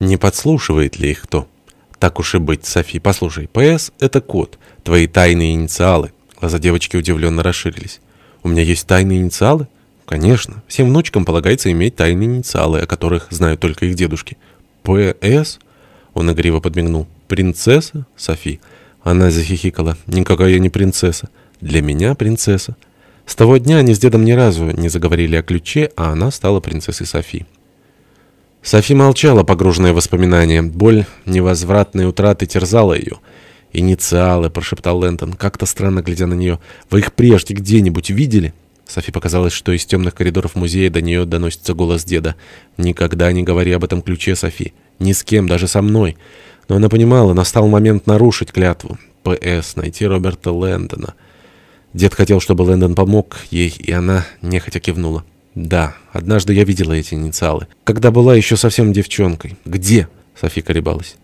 Не подслушивает ли их кто? Так уж и быть, Софи, послушай, ПС — это код, твои тайные инициалы. Глаза девочки удивленно расширились. У меня есть тайные инициалы? Конечно, всем внучкам полагается иметь тайные инициалы, о которых знают только их дедушки. ПС? Он игриво подмигнул. Принцесса? Софи. Она захихикала. Никакая я не принцесса. Для меня принцесса. С того дня они с дедом ни разу не заговорили о ключе, а она стала принцессой Софи. Софи молчала, погруженная в воспоминания. Боль невозвратной утраты терзала ее. «Инициалы», — прошептал Лэнтон, как-то странно глядя на нее. «Вы их прежде где-нибудь видели?» Софи показалось, что из темных коридоров музея до нее доносится голос деда. «Никогда не говори об этом ключе, Софи. Ни с кем, даже со мной». Но она понимала, настал момент нарушить клятву. П.С. Найти Роберта Лэндона. Дед хотел, чтобы Лэндон помог ей, и она нехотя кивнула. «Да, однажды я видела эти инициалы. Когда была еще совсем девчонкой. Где?» Софи колебалась.